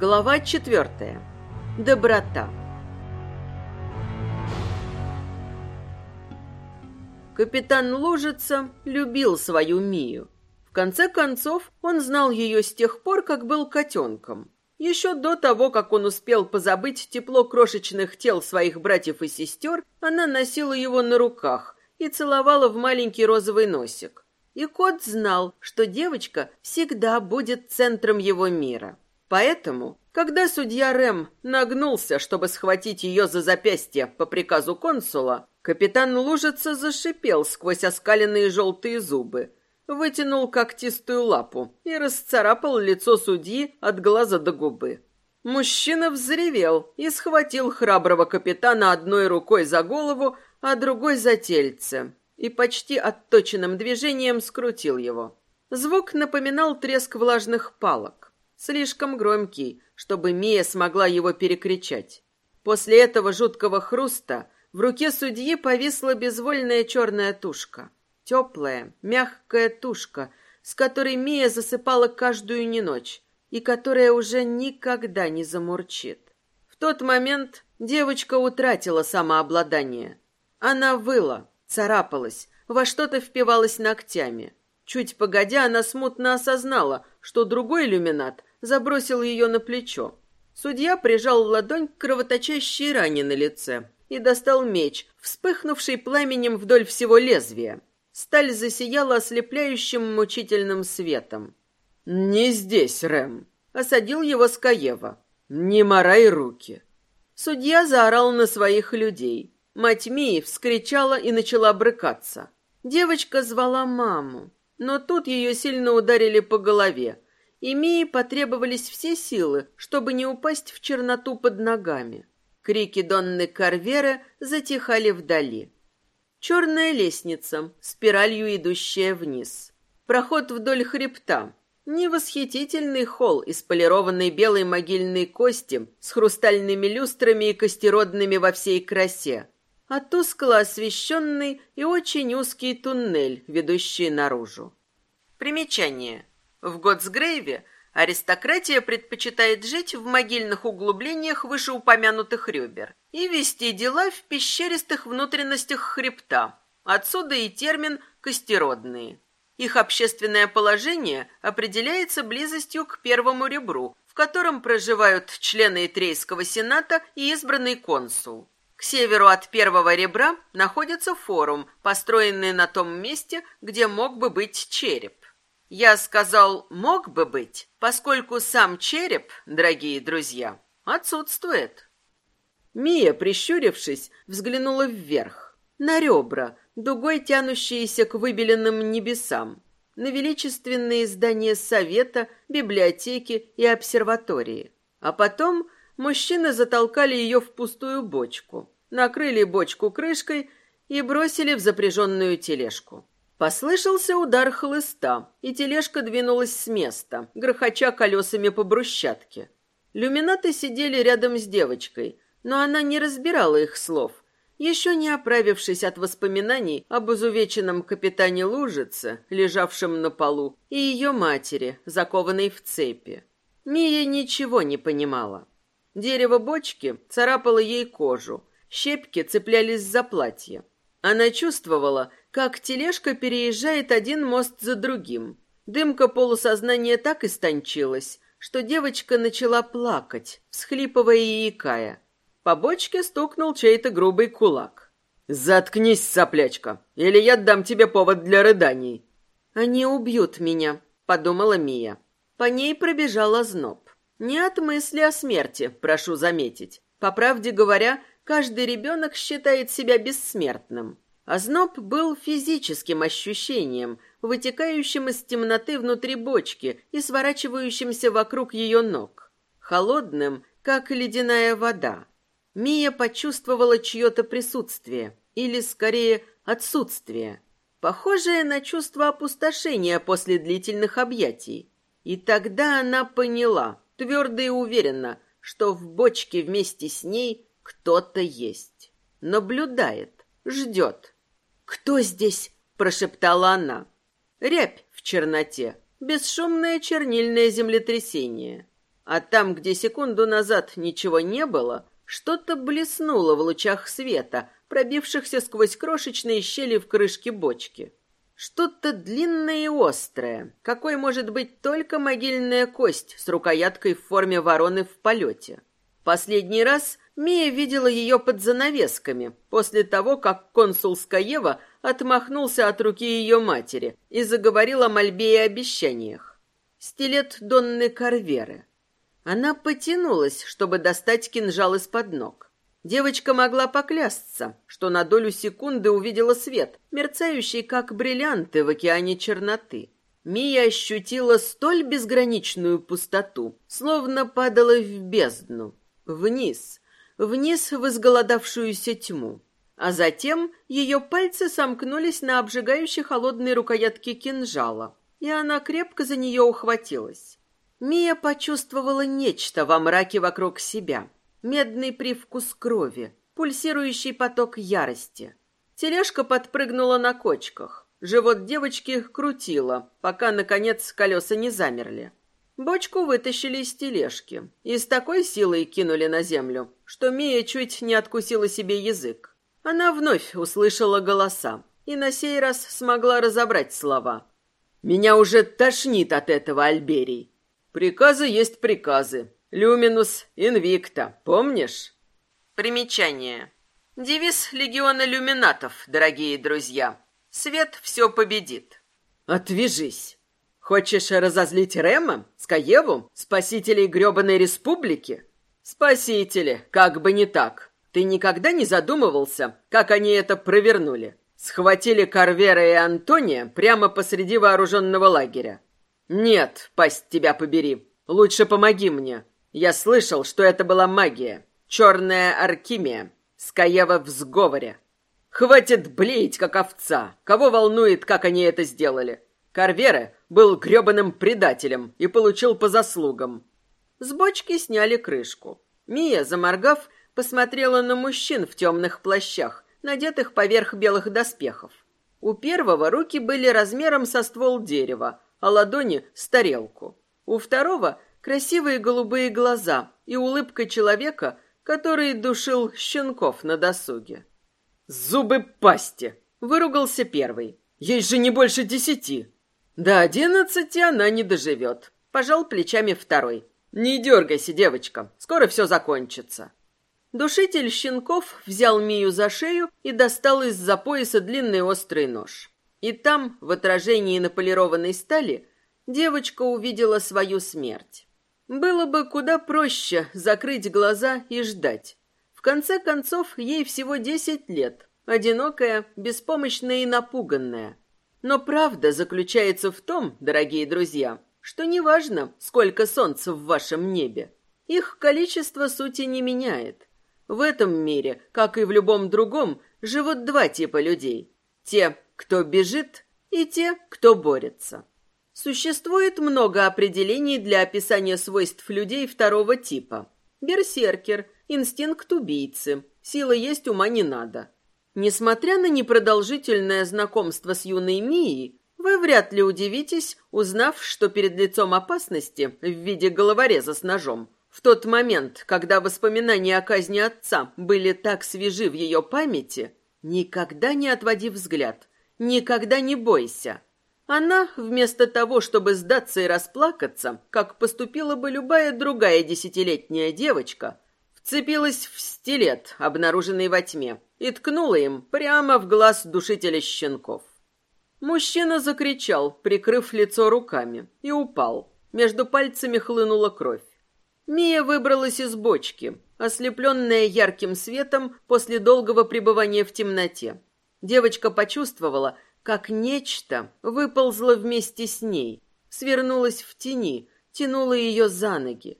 Глава четвертая. Доброта. Капитан Лужица любил свою Мию. В конце концов, он знал ее с тех пор, как был котенком. Еще до того, как он успел позабыть тепло крошечных тел своих братьев и сестер, она носила его на руках и целовала в маленький розовый носик. И кот знал, что девочка всегда будет центром его мира. Поэтому, когда судья Рэм нагнулся, чтобы схватить ее за запястье по приказу консула, капитан Лужица зашипел сквозь оскаленные желтые зубы, вытянул когтистую лапу и расцарапал лицо судьи от глаза до губы. Мужчина взревел и схватил храброго капитана одной рукой за голову, а другой за тельце, и почти отточенным движением скрутил его. Звук напоминал треск влажных палок слишком громкий, чтобы Мия смогла его перекричать. После этого жуткого хруста в руке судьи повисла безвольная черная тушка. Теплая, мягкая тушка, с которой Мия засыпала каждую не ночь и которая уже никогда не замурчит. В тот момент девочка утратила самообладание. Она выла, царапалась, во что-то впивалась ногтями. Чуть погодя, она смутно осознала, что другой иллюминат забросил ее на плечо. Судья прижал ладонь к кровоточащей ране на лице и достал меч, вспыхнувший пламенем вдоль всего лезвия. Сталь засияла ослепляющим мучительным светом. «Не здесь, Рэм!» — осадил его Скаева. «Не морай руки!» Судья заорал на своих людей. Мать Мии вскричала и начала брыкаться. Девочка звала маму, но тут ее сильно ударили по голове, и Мии потребовались все силы, чтобы не упасть в черноту под ногами. Крики Донны Карвера затихали вдали. Черная лестница, спиралью идущая вниз. Проход вдоль хребта. Невосхитительный холл из полированной белой могильной кости с хрустальными люстрами и костеродными во всей красе. А тускло освещенный и очень узкий туннель, ведущий наружу. Примечание. В Готсгрейве аристократия предпочитает жить в могильных углублениях вышеупомянутых ребер и вести дела в пещеристых внутренностях хребта. Отсюда и термин «костеродные». Их общественное положение определяется близостью к первому ребру, в котором проживают члены Итрейского сената и избранный консул. К северу от первого ребра находится форум, построенный на том месте, где мог бы быть череп. Я сказал «мог бы быть», поскольку сам череп, дорогие друзья, отсутствует. Мия, прищурившись, взглянула вверх, на ребра, дугой тянущиеся к выбеленным небесам, на величественные здания совета, библиотеки и обсерватории. А потом мужчины затолкали ее в пустую бочку, накрыли бочку крышкой и бросили в запряженную тележку. Послышался удар хлыста, и тележка двинулась с места, грохоча колесами по брусчатке. Люминаты сидели рядом с девочкой, но она не разбирала их слов, еще не оправившись от воспоминаний об изувеченном капитане Лужице, лежавшем на полу, и ее матери, закованной в цепи. Мия ничего не понимала. Дерево бочки царапало ей кожу, щепки цеплялись за платье. Она чувствовала, как тележка переезжает один мост за другим. Дымка полусознания так истончилась, что девочка начала плакать, всхлипывая и икая. По бочке стукнул чей-то грубый кулак. «Заткнись, соплячка, или я дам тебе повод для рыданий». «Они убьют меня», — подумала Мия. По ней пробежал озноб. Не от мысли о смерти, прошу заметить. По правде говоря, каждый ребенок считает себя бессмертным. Озноб был физическим ощущением, вытекающим из темноты внутри бочки и сворачивающимся вокруг ее ног. Холодным, как ледяная вода. Мия почувствовала чье-то присутствие, или, скорее, отсутствие, похожее на чувство опустошения после длительных объятий. И тогда она поняла, твердо и уверенно, что в бочке вместе с ней кто-то есть. Наблюдает, ждет, «Кто здесь?» – прошептала она. Рябь в черноте, бесшумное чернильное землетрясение. А там, где секунду назад ничего не было, что-то блеснуло в лучах света, пробившихся сквозь крошечные щели в крышке бочки. Что-то длинное и острое, какой может быть только могильная кость с рукояткой в форме вороны в полете. Последний раз Мия видела ее под занавесками, после того, как консул Скаева отмахнулся от руки ее матери и заговорил о мольбе и обещаниях. Стилет Донны Карверы. Она потянулась, чтобы достать кинжал из-под ног. Девочка могла поклясться, что на долю секунды увидела свет, мерцающий, как бриллианты в океане черноты. Мия ощутила столь безграничную пустоту, словно падала в бездну, вниз, вниз в изголодавшуюся тьму. А затем ее пальцы сомкнулись на обжигающей холодной рукоятке кинжала, и она крепко за нее ухватилась. Мия почувствовала нечто во мраке вокруг себя. Медный привкус крови, пульсирующий поток ярости. Тележка подпрыгнула на кочках. Живот девочки крутило, пока, наконец, колеса не замерли. Бочку вытащили из тележки и с такой силой кинули на землю, что Мия чуть не откусила себе язык. Она вновь услышала голоса и на сей раз смогла разобрать слова. «Меня уже тошнит от этого, Альберий. Приказы есть приказы. Люминус инвикта, помнишь? Примечание. Девиз легиона люминатов, дорогие друзья. Свет все победит. Отвяжись. Хочешь разозлить Рема, Скаеву, спасителей грёбаной республики? Спасители, как бы не так. Ты никогда не задумывался, как они это провернули? Схватили Карвера и Антония прямо посреди вооруженного лагеря. «Нет, пасть тебя побери. Лучше помоги мне. Я слышал, что это была магия. Черная аркимия. Скаева в сговоре. Хватит блеять, как овца. Кого волнует, как они это сделали? Карвера был грёбаным предателем и получил по заслугам». С бочки сняли крышку. Мия, заморгав, посмотрела на мужчин в темных плащах, надетых поверх белых доспехов. У первого руки были размером со ствол дерева, а ладони с тарелку. У второго красивые голубые глаза и улыбка человека, который душил щенков на досуге. «Зубы пасти!» — выругался первый. «Ей же не больше десяти!» «До одиннадцати она не доживет», — пожал плечами второй. «Не дергайся, девочка, скоро все закончится». Душитель щенков взял Мию за шею и достал из-за пояса длинный острый нож. И там, в отражении на полированной стали, девочка увидела свою смерть. Было бы куда проще закрыть глаза и ждать. В конце концов, ей всего десять лет, одинокая, беспомощная и напуганная. Но правда заключается в том, дорогие друзья, что неважно, сколько солнца в вашем небе, их количество сути не меняет. В этом мире, как и в любом другом, живут два типа людей. Те, кто бежит, и те, кто борется. Существует много определений для описания свойств людей второго типа. Берсеркер, инстинкт убийцы, сила есть, ума не надо. Несмотря на непродолжительное знакомство с юной Мией, вы вряд ли удивитесь, узнав, что перед лицом опасности в виде головореза с ножом, в тот момент, когда воспоминания о казни отца были так свежи в ее памяти, никогда не отводи взгляд, Никогда не бойся. Она, вместо того, чтобы сдаться и расплакаться, как поступила бы любая другая десятилетняя девочка, вцепилась в стилет, обнаруженный во тьме, и ткнула им прямо в глаз душителя щенков. Мужчина закричал, прикрыв лицо руками, и упал. Между пальцами хлынула кровь. Мия выбралась из бочки, ослепленная ярким светом после долгого пребывания в темноте. Девочка почувствовала, как нечто выползло вместе с ней, свернулось в тени, тянуло ее за ноги.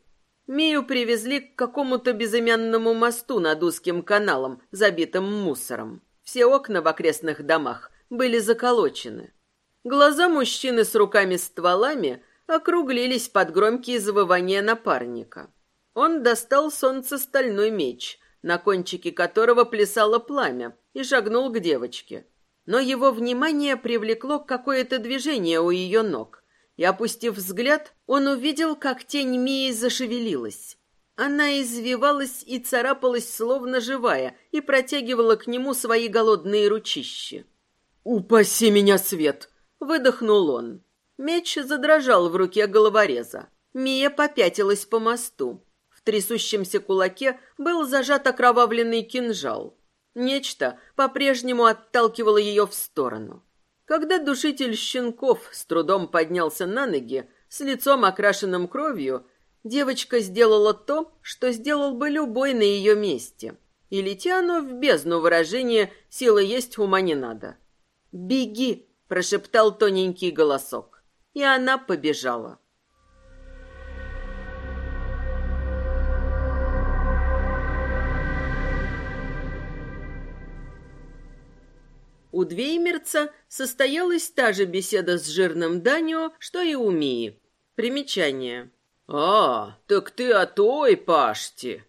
Мию привезли к какому-то безымянному мосту над узким каналом, забитым мусором. Все окна в окрестных домах были заколочены. Глаза мужчины с руками-стволами округлились под громкие завывания напарника. Он достал солнцестальной меч, на кончике которого плясало пламя, и шагнул к девочке. Но его внимание привлекло какое-то движение у ее ног, и, опустив взгляд, он увидел, как тень Мии зашевелилась. Она извивалась и царапалась, словно живая, и протягивала к нему свои голодные ручищи. «Упаси меня, свет!» — выдохнул он. Меч задрожал в руке головореза. Мия попятилась по мосту. В трясущемся кулаке был зажат окровавленный кинжал. Нечто по-прежнему отталкивало ее в сторону. Когда душитель щенков с трудом поднялся на ноги, с лицом окрашенным кровью, девочка сделала то, что сделал бы любой на ее месте. И летя оно в бездну выражение «сила есть, ума не надо». «Беги!» – прошептал тоненький голосок. И она побежала. У Двеймерца состоялась та же беседа с жирным Данио, что и у Мии. Примечание. «А, так ты о той паште!»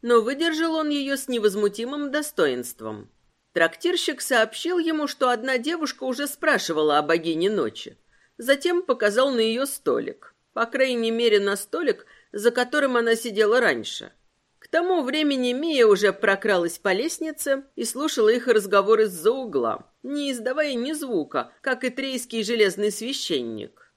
Но выдержал он ее с невозмутимым достоинством. Трактирщик сообщил ему, что одна девушка уже спрашивала о богине ночи. Затем показал на ее столик. По крайней мере, на столик, за которым она сидела раньше тому времени Мия уже прокралась по лестнице и слушала их разговоры из-за угла, не издавая ни звука, как и трейский железный священник.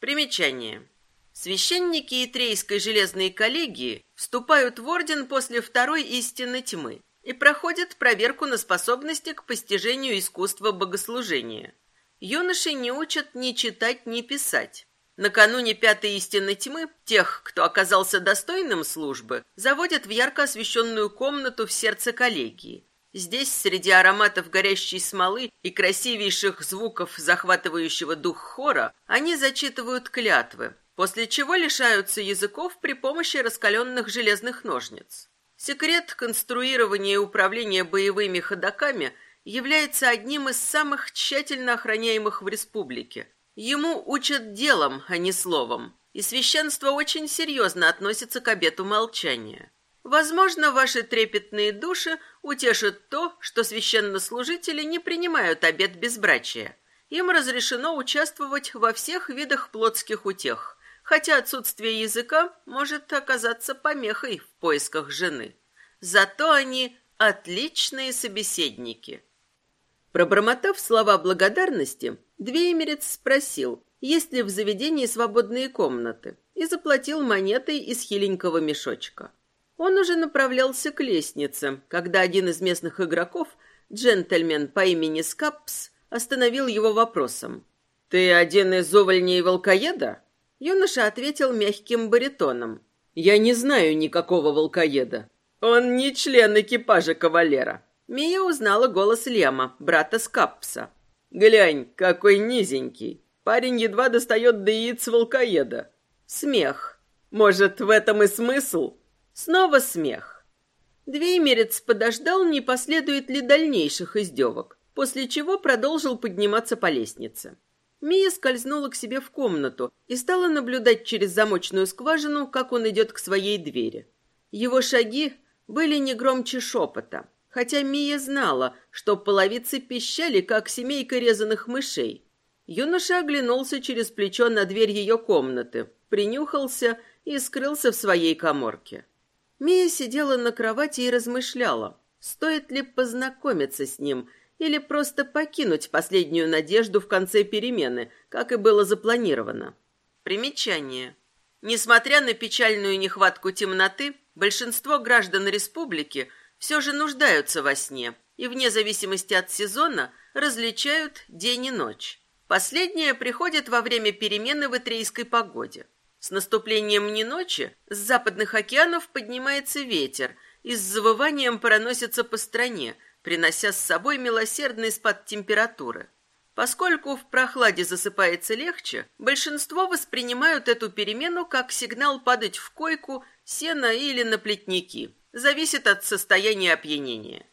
Примечание. Священники Итрейской железной коллегии вступают в орден после второй истины тьмы и проходят проверку на способности к постижению искусства богослужения. Юношей не учат ни читать, ни писать. Накануне пятой истины тьмы тех, кто оказался достойным службы, заводят в ярко освещенную комнату в сердце коллегии. Здесь, среди ароматов горящей смолы и красивейших звуков захватывающего дух хора, они зачитывают клятвы, после чего лишаются языков при помощи раскаленных железных ножниц. Секрет конструирования и управления боевыми ходоками является одним из самых тщательно охраняемых в республике – Ему учат делом, а не словом, и священство очень серьезно относится к обету молчания. Возможно, ваши трепетные души утешат то, что священнослужители не принимают обет безбрачия. Им разрешено участвовать во всех видах плотских утех, хотя отсутствие языка может оказаться помехой в поисках жены. Зато они отличные собеседники. Пробормотав слова благодарности, Двеймерец спросил, есть ли в заведении свободные комнаты, и заплатил монетой из хиленького мешочка. Он уже направлялся к лестнице, когда один из местных игроков, джентльмен по имени Скапс, остановил его вопросом. «Ты один из увольней волкоеда?» Юноша ответил мягким баритоном. «Я не знаю никакого волкоеда. Он не член экипажа кавалера». Мия узнала голос Лема, брата Скапса. Глянь, какой низенький. Парень едва достает до яиц волкоеда. Смех. Может, в этом и смысл? Снова смех. Двеймерец подождал, не последует ли дальнейших издевок, после чего продолжил подниматься по лестнице. Мия скользнула к себе в комнату и стала наблюдать через замочную скважину, как он идет к своей двери. Его шаги были не громче шепота хотя Мия знала, что половицы пищали, как семейка резаных мышей. Юноша оглянулся через плечо на дверь ее комнаты, принюхался и скрылся в своей коморке. Мия сидела на кровати и размышляла, стоит ли познакомиться с ним или просто покинуть последнюю надежду в конце перемены, как и было запланировано. Примечание. Несмотря на печальную нехватку темноты, большинство граждан республики все же нуждаются во сне и вне зависимости от сезона различают день и ночь. Последнее приходит во время перемены в итрейской погоде. С наступлением не ночи с западных океанов поднимается ветер и с завыванием проносится по стране, принося с собой милосердный спад температуры. Поскольку в прохладе засыпается легче, большинство воспринимают эту перемену как сигнал падать в койку, сено или на плетники – зависит от состояния опьянения.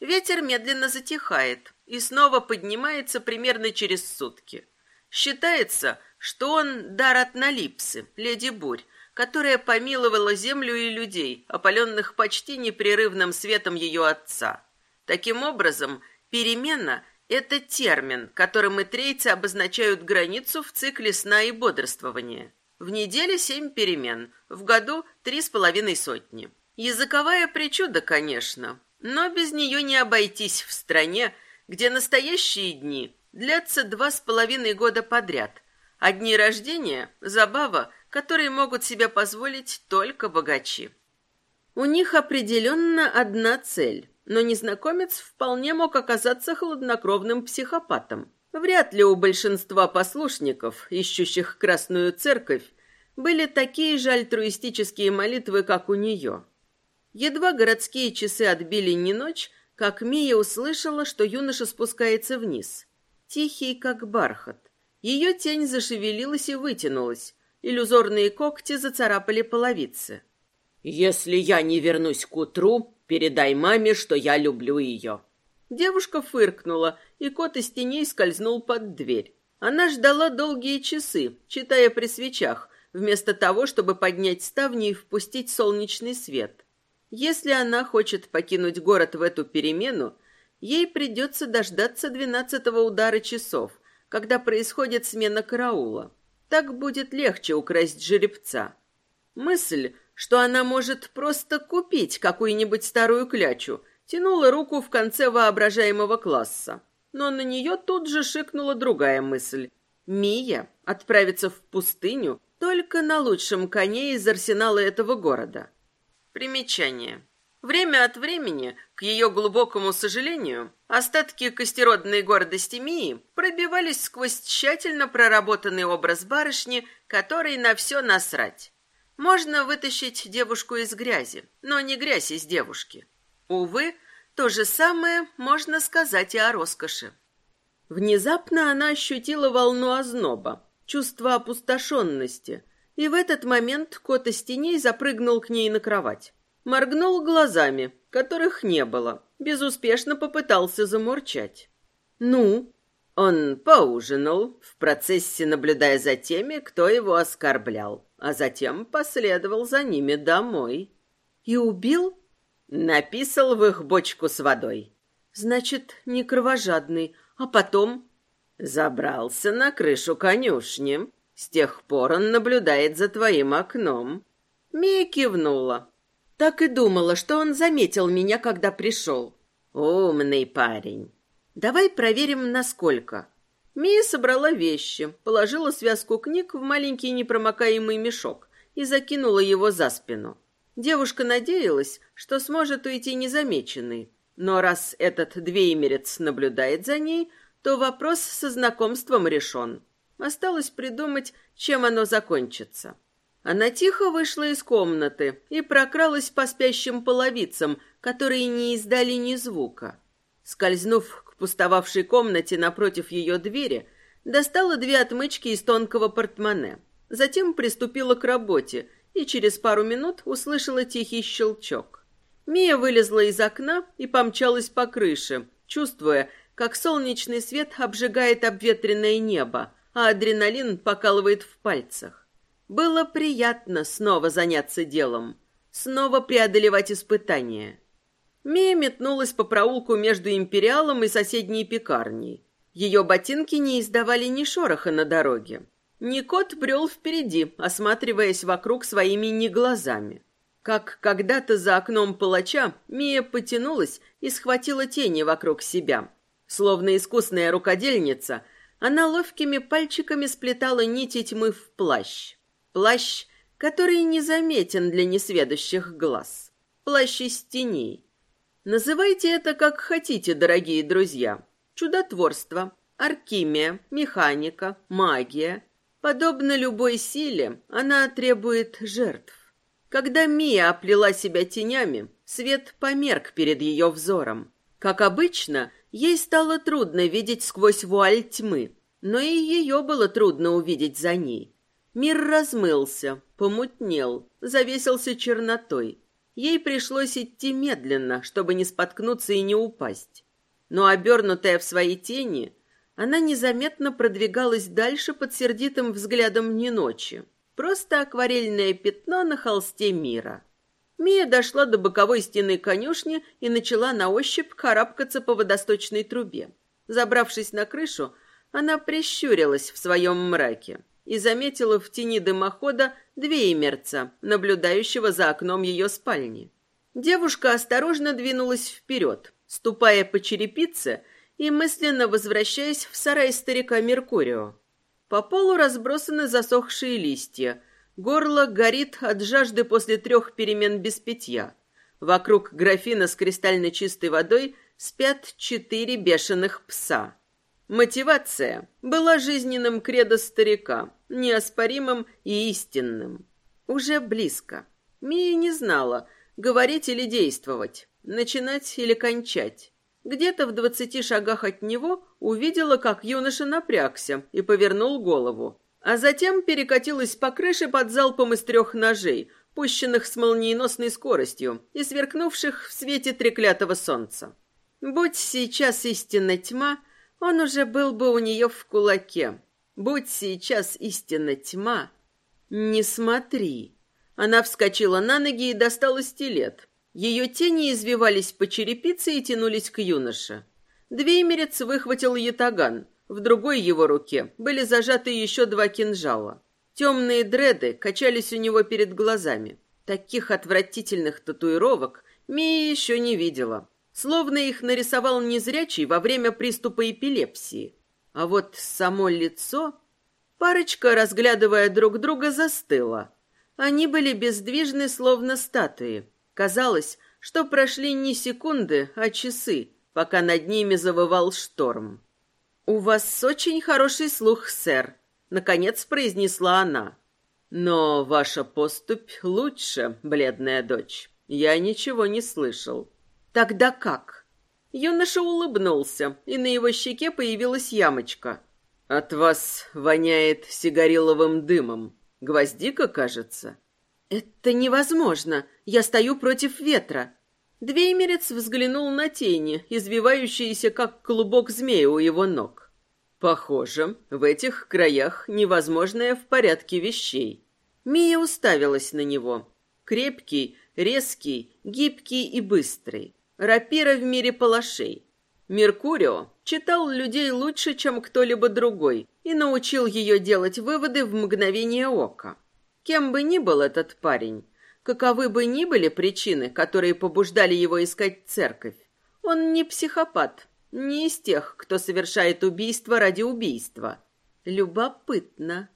Ветер медленно затихает и снова поднимается примерно через сутки. Считается, что он дар от Налипсы, леди Бурь, которая помиловала землю и людей, опаленных почти непрерывным светом ее отца. Таким образом, перемена Это термин, которым итрейцы обозначают границу в цикле сна и бодрствования. В неделе семь перемен, в году три с половиной сотни. Языковая причуда, конечно, но без нее не обойтись в стране, где настоящие дни длятся два с половиной года подряд, а дни рождения – забава, которые могут себе позволить только богачи. У них определенно одна цель, но незнакомец вполне мог оказаться хладнокровным психопатом. Вряд ли у большинства послушников, ищущих Красную Церковь, были такие же альтруистические молитвы, как у нее. Едва городские часы отбили не ночь, как Мия услышала, что юноша спускается вниз. Тихий, как бархат. Ее тень зашевелилась и вытянулась. Иллюзорные когти зацарапали половицы. «Если я не вернусь к утру, передай маме, что я люблю ее». Девушка фыркнула, и кот из теней скользнул под дверь. Она ждала долгие часы, читая при свечах, вместо того, чтобы поднять ставни и впустить солнечный свет. Если она хочет покинуть город в эту перемену, ей придется дождаться двенадцатого удара часов, когда происходит смена караула. Так будет легче украсть жеребца. Мысль, что она может просто купить какую-нибудь старую клячу, тянула руку в конце воображаемого класса. Но на нее тут же шикнула другая мысль. Мия отправится в пустыню только на лучшем коне из арсенала этого города. Примечание. Время от времени, к ее глубокому сожалению, остатки костеродной гордости Мии пробивались сквозь тщательно проработанный образ барышни, которой на все насрать. Можно вытащить девушку из грязи, но не грязь из девушки. Увы, то же самое можно сказать и о роскоши. Внезапно она ощутила волну озноба, чувство опустошенности, и в этот момент кот из теней запрыгнул к ней на кровать. Моргнул глазами, которых не было, безуспешно попытался замурчать. «Ну?» Он поужинал, в процессе наблюдая за теми, кто его оскорблял, а затем последовал за ними домой. «И убил?» Написал в их бочку с водой. «Значит, не кровожадный, а потом...» Забрался на крышу конюшни, с тех пор он наблюдает за твоим окном. Мия кивнула. Так и думала, что он заметил меня, когда пришел. Умный парень. Давай проверим, насколько. Мия собрала вещи, положила связку книг в маленький непромокаемый мешок и закинула его за спину. Девушка надеялась, что сможет уйти незамеченной. Но раз этот двеемерец наблюдает за ней, то вопрос со знакомством решен. Осталось придумать, чем оно закончится. Она тихо вышла из комнаты и прокралась по спящим половицам, которые не издали ни звука. Скользнув к пустовавшей комнате напротив ее двери, достала две отмычки из тонкого портмоне. Затем приступила к работе и через пару минут услышала тихий щелчок. Мия вылезла из окна и помчалась по крыше, чувствуя, как солнечный свет обжигает обветренное небо, а адреналин покалывает в пальцах. Было приятно снова заняться делом, снова преодолевать испытания. Мия метнулась по проулку между Империалом и соседней пекарней. Ее ботинки не издавали ни шороха на дороге. Никот брел впереди, осматриваясь вокруг своими неглазами. Как когда-то за окном палача, Мия потянулась и схватила тени вокруг себя. Словно искусная рукодельница – она ловкими пальчиками сплетала нити тьмы в плащ. Плащ, который незаметен для несведущих глаз. Плащ из теней. Называйте это как хотите, дорогие друзья. Чудотворство, алхимия, механика, магия. Подобно любой силе, она требует жертв. Когда Мия оплела себя тенями, свет померк перед ее взором. Как обычно, Ей стало трудно видеть сквозь вуаль тьмы, но и ее было трудно увидеть за ней. Мир размылся, помутнел, завесился чернотой. Ей пришлось идти медленно, чтобы не споткнуться и не упасть. Но обернутая в свои тени, она незаметно продвигалась дальше под сердитым взглядом не ночи. Просто акварельное пятно на холсте мира. Мия дошла до боковой стены конюшни и начала на ощупь карабкаться по водосточной трубе. Забравшись на крышу, она прищурилась в своем мраке и заметила в тени дымохода двеймерца, наблюдающего за окном ее спальни. Девушка осторожно двинулась вперед, ступая по черепице и мысленно возвращаясь в сарай старика Меркурио. По полу разбросаны засохшие листья, горло горит от жажды после трех перемен без питья. Вокруг графина с кристально чистой водой спят четыре бешеных пса. Мотивация была жизненным кредо старика, неоспоримым и истинным. Уже близко. Мия не знала, говорить или действовать, начинать или кончать. Где-то в двадцати шагах от него увидела, как юноша напрягся и повернул голову, а затем перекатилась по крыше под залпом из трех ножей, пущенных с молниеносной скоростью и сверкнувших в свете треклятого солнца. Будь сейчас истинна тьма, он уже был бы у нее в кулаке. Будь сейчас истинна тьма, не смотри. Она вскочила на ноги и достала стилет. Ее тени извивались по черепице и тянулись к юноше. Двеймерец выхватил ятаган. В другой его руке были зажаты еще два кинжала. Темные дреды качались у него перед глазами. Таких отвратительных татуировок Мия еще не видела. Словно их нарисовал незрячий во время приступа эпилепсии. А вот само лицо... Парочка, разглядывая друг друга, застыла. Они были бездвижны, словно статуи. Казалось, что прошли не секунды, а часы, пока над ними завывал шторм. «У вас очень хороший слух, сэр», — наконец произнесла она. «Но ваша поступь лучше, бледная дочь. Я ничего не слышал». «Тогда как?» Юноша улыбнулся, и на его щеке появилась ямочка. «От вас воняет сигариловым дымом. Гвоздика, кажется?» «Это невозможно. Я стою против ветра». Двеймерец взглянул на тени, извивающиеся, как клубок змея у его ног. «Похоже, в этих краях невозможное в порядке вещей». Мия уставилась на него. Крепкий, резкий, гибкий и быстрый. Рапира в мире палашей. Меркурио читал людей лучше, чем кто-либо другой, и научил ее делать выводы в мгновение ока. Кем бы ни был этот парень, каковы бы ни были причины, которые побуждали его искать церковь, он не психопат, не из тех, кто совершает убийство ради убийства. Любопытно.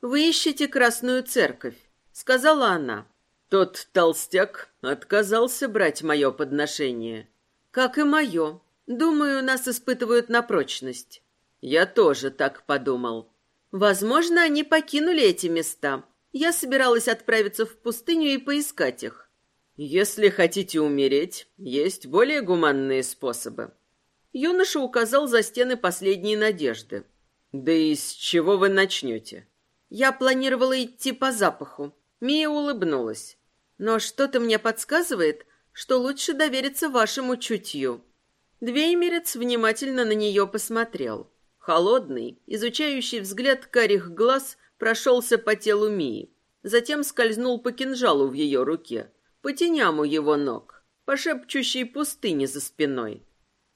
«Вы ищете Красную Церковь», — сказала она. Тот толстяк отказался брать мое подношение. Как и мое. Думаю, нас испытывают на прочность. Я тоже так подумал. Возможно, они покинули эти места. Я собиралась отправиться в пустыню и поискать их. Если хотите умереть, есть более гуманные способы. Юноша указал за стены последней надежды. Да и с чего вы начнете? Я планировала идти по запаху. Мия улыбнулась. Но что-то мне подсказывает, что лучше довериться вашему чутью. Двеймерец внимательно на нее посмотрел. Холодный, изучающий взгляд карих глаз прошелся по телу Мии. Затем скользнул по кинжалу в ее руке, по теням у его ног, по шепчущей пустыне за спиной.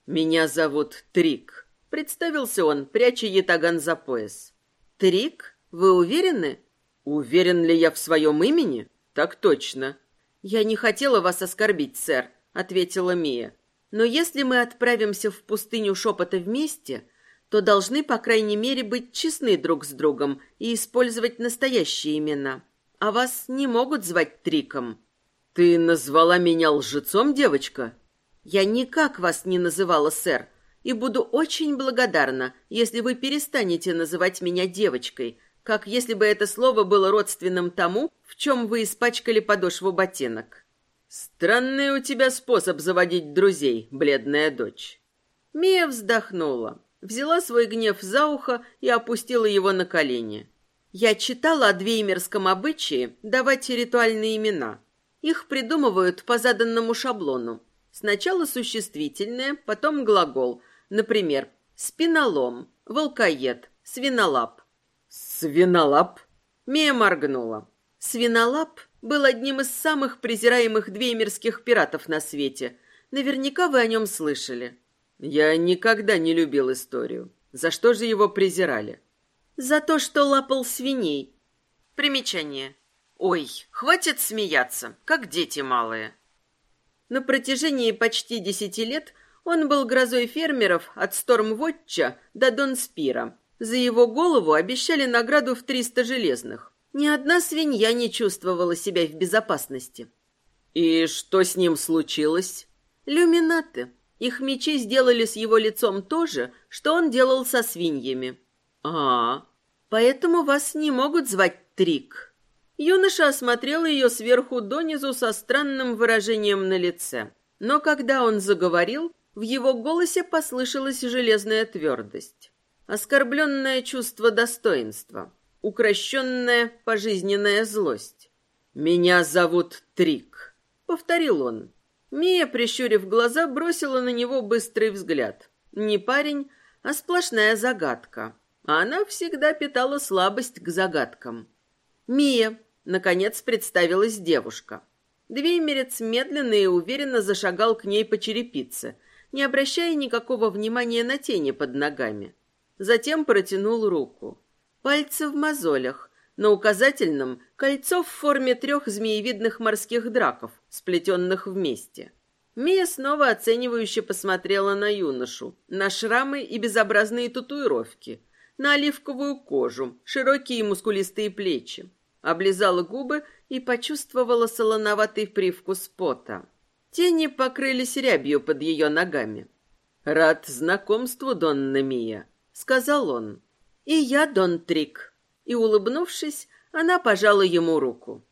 «Меня зовут Трик», — представился он, пряча ятаган за пояс. «Трик? Вы уверены?» «Уверен ли я в своем имени?» «Так точно». «Я не хотела вас оскорбить, сэр», — ответила Мия. «Но если мы отправимся в пустыню шепота вместе, то должны, по крайней мере, быть честны друг с другом и использовать настоящие имена. А вас не могут звать Триком». «Ты назвала меня лжецом, девочка?» «Я никак вас не называла, сэр, и буду очень благодарна, если вы перестанете называть меня девочкой, как если бы это слово было родственным тому, в чем вы испачкали подошву ботинок. Странный у тебя способ заводить друзей, бледная дочь. Мия вздохнула, взяла свой гнев за ухо и опустила его на колени. Я читала о двеймерском обычае давать ритуальные имена. Их придумывают по заданному шаблону. Сначала существительное, потом глагол. Например, спинолом, волкоед, свинолап. «Свинолап?» Мия моргнула. Свинолап был одним из самых презираемых двеймерских пиратов на свете. Наверняка вы о нем слышали. Я никогда не любил историю. За что же его презирали? За то, что лапал свиней. Примечание. Ой, хватит смеяться, как дети малые. На протяжении почти десяти лет он был грозой фермеров от Стормвотча до Донспира. За его голову обещали награду в триста железных. Ни одна свинья не чувствовала себя в безопасности. И что с ним случилось? Люминаты. Их мечи сделали с его лицом то же, что он делал со свиньями. А, поэтому вас не могут звать Трик. Юноша осмотрел ее сверху донизу со странным выражением на лице. Но когда он заговорил, в его голосе послышалась железная твердость. Оскорбленное чувство достоинства, укращенная пожизненная злость. «Меня зовут Трик», — повторил он. Мия, прищурив глаза, бросила на него быстрый взгляд. Не парень, а сплошная загадка. А она всегда питала слабость к загадкам. «Мия», — наконец представилась девушка. Двеймерец медленно и уверенно зашагал к ней по черепице, не обращая никакого внимания на тени под ногами. Затем протянул руку. Пальцы в мозолях, на указательном кольцо в форме трех змеевидных морских драков, сплетенных вместе. Мия снова оценивающе посмотрела на юношу, на шрамы и безобразные татуировки, на оливковую кожу, широкие мускулистые плечи. Облизала губы и почувствовала солоноватый привкус пота. Тени покрылись рябью под ее ногами. «Рад знакомству, Донна Мия», — сказал он. «И я, Дон Трик», и, улыбнувшись, она пожала ему руку.